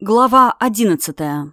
Глава одиннадцатая.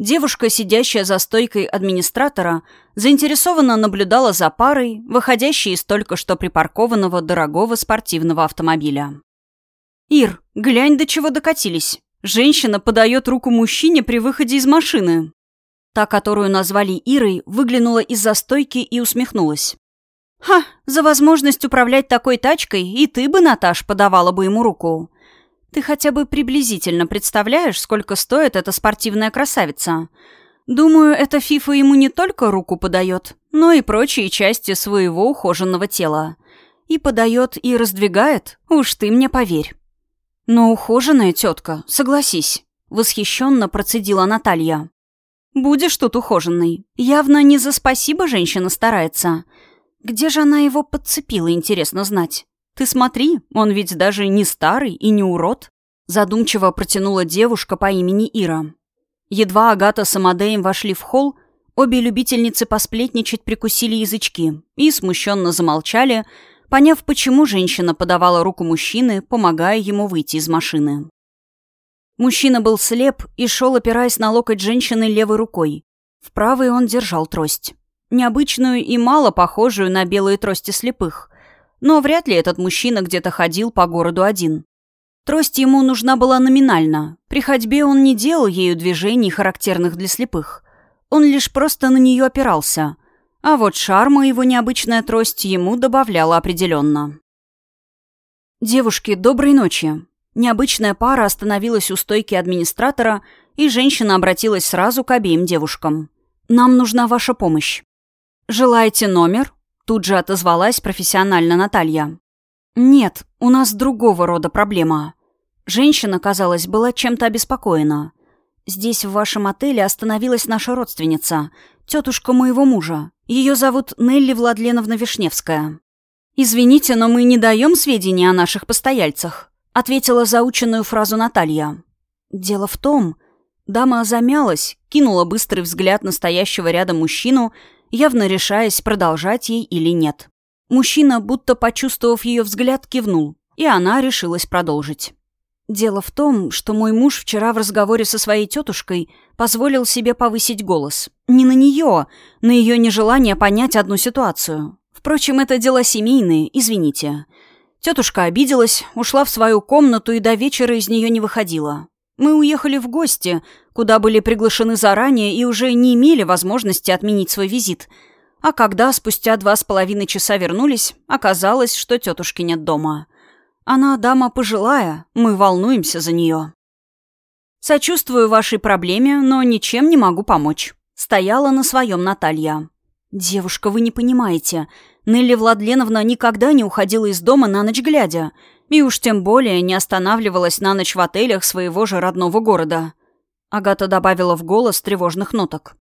Девушка, сидящая за стойкой администратора, заинтересованно наблюдала за парой, выходящей из только что припаркованного дорогого спортивного автомобиля. «Ир, глянь, до чего докатились. Женщина подает руку мужчине при выходе из машины». Та, которую назвали Ирой, выглянула из-за стойки и усмехнулась. «Ха, за возможность управлять такой тачкой и ты бы, Наташ, подавала бы ему руку. Ты хотя бы приблизительно представляешь, сколько стоит эта спортивная красавица? Думаю, эта фифа ему не только руку подает, но и прочие части своего ухоженного тела. И подает, и раздвигает, уж ты мне поверь. Но ухоженная тетка, согласись, восхищенно процедила Наталья. Будешь тут ухоженный. Явно не за спасибо женщина старается. Где же она его подцепила, интересно знать? «Ты смотри, он ведь даже не старый и не урод», задумчиво протянула девушка по имени Ира. Едва Агата с Амадеем вошли в холл, обе любительницы посплетничать прикусили язычки и смущенно замолчали, поняв, почему женщина подавала руку мужчины, помогая ему выйти из машины. Мужчина был слеп и шел, опираясь на локоть женщины левой рукой. В правой он держал трость. Необычную и мало похожую на белые трости слепых. Но вряд ли этот мужчина где-то ходил по городу один. Трость ему нужна была номинально. При ходьбе он не делал ею движений, характерных для слепых. Он лишь просто на нее опирался. А вот шарма его необычная трость ему добавляла определенно. «Девушки, доброй ночи!» Необычная пара остановилась у стойки администратора, и женщина обратилась сразу к обеим девушкам. «Нам нужна ваша помощь». «Желаете номер?» Тут же отозвалась профессионально Наталья. «Нет, у нас другого рода проблема». Женщина, казалось, была чем-то обеспокоена. «Здесь, в вашем отеле, остановилась наша родственница, тетушка моего мужа. Ее зовут Нелли Владленовна Вишневская». «Извините, но мы не даем сведений о наших постояльцах», — ответила заученную фразу Наталья. «Дело в том...» Дама замялась, кинула быстрый взгляд настоящего рядом мужчину явно решаясь, продолжать ей или нет. Мужчина, будто почувствовав ее взгляд, кивнул, и она решилась продолжить. Дело в том, что мой муж вчера в разговоре со своей тетушкой позволил себе повысить голос. Не на нее, на ее нежелание понять одну ситуацию. Впрочем, это дела семейные, извините. Тетушка обиделась, ушла в свою комнату и до вечера из нее не выходила. Мы уехали в гости, куда были приглашены заранее и уже не имели возможности отменить свой визит. А когда спустя два с половиной часа вернулись, оказалось, что тетушки нет дома. Она дама пожилая, мы волнуемся за нее. «Сочувствую вашей проблеме, но ничем не могу помочь», — стояла на своем Наталья. «Девушка, вы не понимаете. Нелли Владленовна никогда не уходила из дома на ночь глядя, и уж тем более не останавливалась на ночь в отелях своего же родного города. Агата добавила в голос тревожных ноток.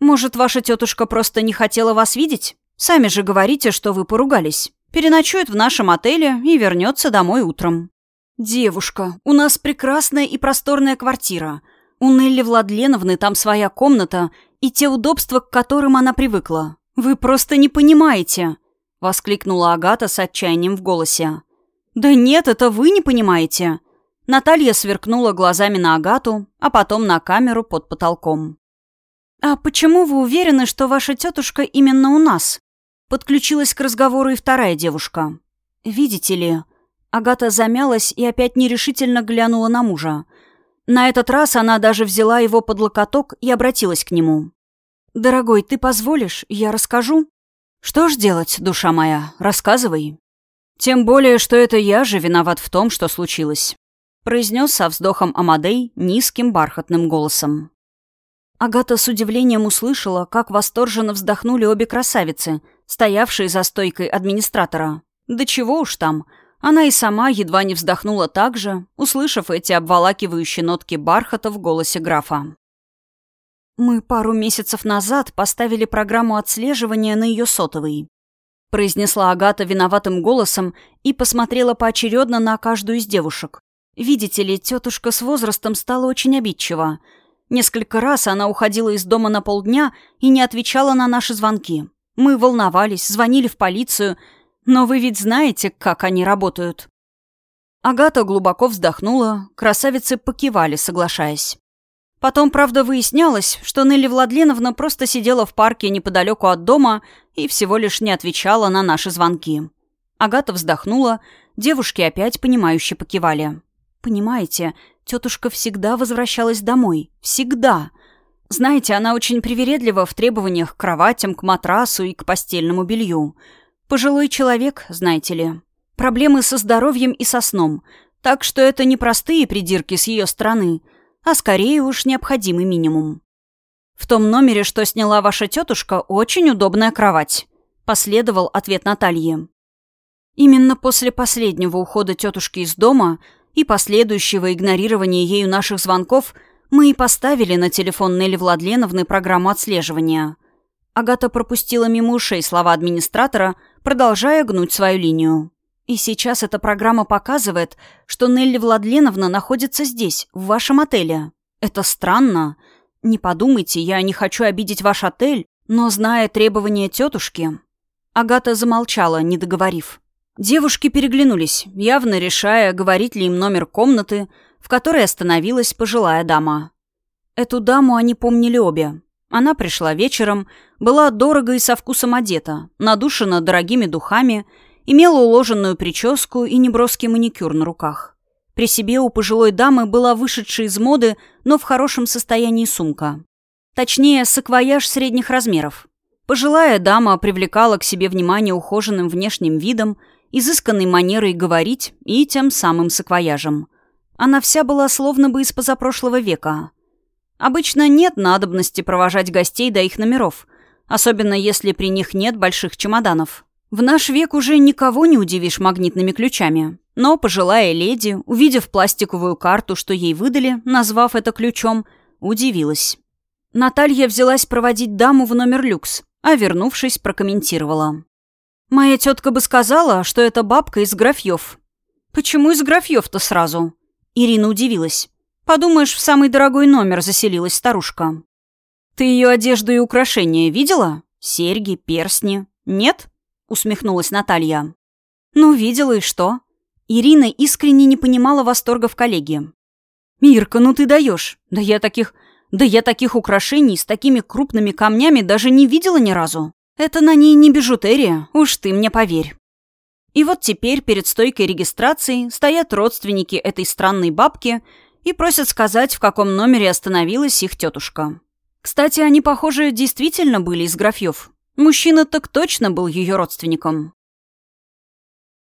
«Может, ваша тетушка просто не хотела вас видеть? Сами же говорите, что вы поругались. Переночует в нашем отеле и вернется домой утром». «Девушка, у нас прекрасная и просторная квартира. У Нелли Владленовны там своя комната и те удобства, к которым она привыкла. Вы просто не понимаете!» — воскликнула Агата с отчаянием в голосе. «Да нет, это вы не понимаете!» Наталья сверкнула глазами на Агату, а потом на камеру под потолком. «А почему вы уверены, что ваша тетушка именно у нас?» Подключилась к разговору и вторая девушка. «Видите ли...» Агата замялась и опять нерешительно глянула на мужа. На этот раз она даже взяла его под локоток и обратилась к нему. «Дорогой, ты позволишь? Я расскажу?» «Что ж делать, душа моя? Рассказывай». «Тем более, что это я же виноват в том, что случилось произнес со вздохом Амадей низким бархатным голосом. Агата с удивлением услышала, как восторженно вздохнули обе красавицы, стоявшие за стойкой администратора. Да чего уж там, она и сама едва не вздохнула так же, услышав эти обволакивающие нотки бархата в голосе графа. «Мы пару месяцев назад поставили программу отслеживания на ее сотовый», произнесла Агата виноватым голосом и посмотрела поочередно на каждую из девушек. Видите ли, тетушка с возрастом стала очень обидчива. Несколько раз она уходила из дома на полдня и не отвечала на наши звонки. Мы волновались, звонили в полицию, но вы ведь знаете, как они работают. Агата глубоко вздохнула, красавицы покивали, соглашаясь. Потом, правда, выяснялось, что Нелли Владленовна просто сидела в парке неподалеку от дома и всего лишь не отвечала на наши звонки. Агата вздохнула, девушки опять понимающе покивали. «Понимаете, тетушка всегда возвращалась домой. Всегда. Знаете, она очень привередлива в требованиях к кроватям, к матрасу и к постельному белью. Пожилой человек, знаете ли. Проблемы со здоровьем и со сном. Так что это не простые придирки с ее стороны, а скорее уж необходимый минимум. В том номере, что сняла ваша тетушка, очень удобная кровать. Последовал ответ Натальи. Именно после последнего ухода тетушки из дома и последующего игнорирования ею наших звонков мы и поставили на телефон Нелли Владленовны программу отслеживания. Агата пропустила мимо ушей слова администратора, продолжая гнуть свою линию. И сейчас эта программа показывает, что Нелли Владленовна находится здесь, в вашем отеле. Это странно. Не подумайте, я не хочу обидеть ваш отель, но, зная требования тетушки... Агата замолчала, не договорив. Девушки переглянулись, явно решая, говорить ли им номер комнаты, в которой остановилась пожилая дама. Эту даму они помнили обе. Она пришла вечером, была дорого и со вкусом одета, надушена дорогими духами, имела уложенную прическу и неброский маникюр на руках. При себе у пожилой дамы была вышедшая из моды, но в хорошем состоянии сумка. Точнее, саквояж средних размеров. Пожилая дама привлекала к себе внимание ухоженным внешним видом изысканной манерой говорить и тем самым саквояжем. Она вся была словно бы из позапрошлого века. Обычно нет надобности провожать гостей до их номеров, особенно если при них нет больших чемоданов. В наш век уже никого не удивишь магнитными ключами. Но пожилая леди, увидев пластиковую карту, что ей выдали, назвав это ключом, удивилась. Наталья взялась проводить даму в номер люкс, а вернувшись, прокомментировала. Моя тетка бы сказала, что это бабка из графьев. Почему из графьев-то сразу? Ирина удивилась. Подумаешь, в самый дорогой номер заселилась старушка. Ты ее одежду и украшения видела? Серьги, перстни. Нет? Усмехнулась Наталья. Ну, видела и что? Ирина искренне не понимала восторга в коллеге. «Мирка, ну ты даешь. Да я таких... Да я таких украшений с такими крупными камнями даже не видела ни разу. Это на ней не бижутерия, уж ты мне поверь. И вот теперь перед стойкой регистрации стоят родственники этой странной бабки и просят сказать, в каком номере остановилась их тетушка. Кстати, они, похоже, действительно были из графьев. Мужчина так точно был ее родственником.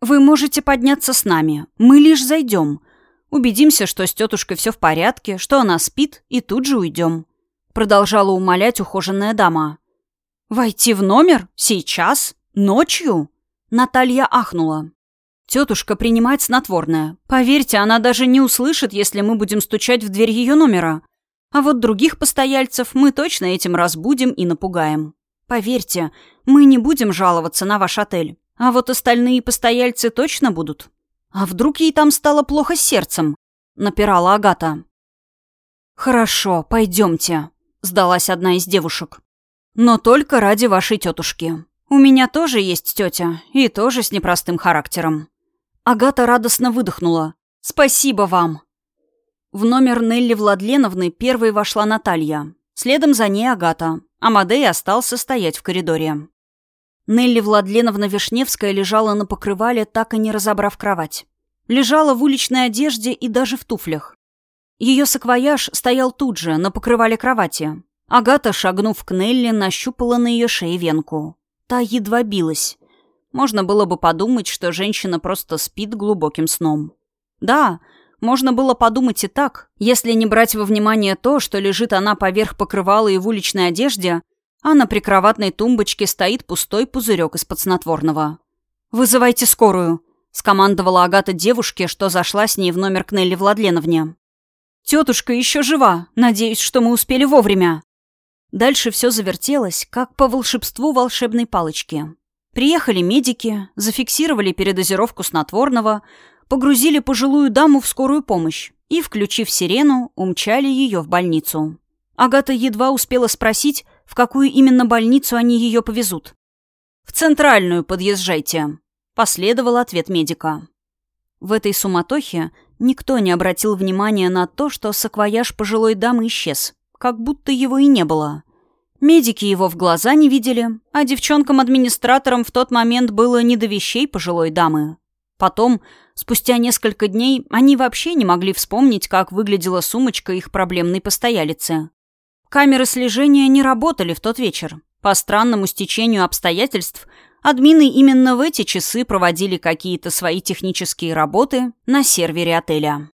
«Вы можете подняться с нами. Мы лишь зайдем. Убедимся, что с тетушкой все в порядке, что она спит, и тут же уйдем», — продолжала умолять ухоженная дама. «Войти в номер? Сейчас? Ночью?» Наталья ахнула. «Тетушка принимает снотворное. Поверьте, она даже не услышит, если мы будем стучать в дверь ее номера. А вот других постояльцев мы точно этим разбудим и напугаем. Поверьте, мы не будем жаловаться на ваш отель. А вот остальные постояльцы точно будут. А вдруг ей там стало плохо с сердцем?» — напирала Агата. «Хорошо, пойдемте», — сдалась одна из девушек. Но только ради вашей тетушки. У меня тоже есть тетя, и тоже с непростым характером». Агата радостно выдохнула. «Спасибо вам!» В номер Нелли Владленовны первой вошла Наталья. Следом за ней Агата. Амадей остался стоять в коридоре. Нелли Владленовна Вишневская лежала на покрывале, так и не разобрав кровать. Лежала в уличной одежде и даже в туфлях. Ее саквояж стоял тут же, на покрывале кровати. Агата, шагнув к Нелли, нащупала на ее шее венку. Та едва билась. Можно было бы подумать, что женщина просто спит глубоким сном. Да, можно было подумать и так, если не брать во внимание то, что лежит она поверх покрывала и в уличной одежде, а на прикроватной тумбочке стоит пустой пузырек из-под снотворного. «Вызывайте скорую», — скомандовала Агата девушке, что зашла с ней в номер к Нелли Владленовне. «Тетушка еще жива. Надеюсь, что мы успели вовремя». Дальше все завертелось, как по волшебству волшебной палочки. Приехали медики, зафиксировали передозировку снотворного, погрузили пожилую даму в скорую помощь и, включив сирену, умчали ее в больницу. Агата едва успела спросить, в какую именно больницу они ее повезут. «В центральную подъезжайте», — последовал ответ медика. В этой суматохе никто не обратил внимания на то, что саквояж пожилой дамы исчез, как будто его и не было. Медики его в глаза не видели, а девчонкам-администраторам в тот момент было не до вещей пожилой дамы. Потом, спустя несколько дней, они вообще не могли вспомнить, как выглядела сумочка их проблемной постоялицы. Камеры слежения не работали в тот вечер. По странному стечению обстоятельств, админы именно в эти часы проводили какие-то свои технические работы на сервере отеля.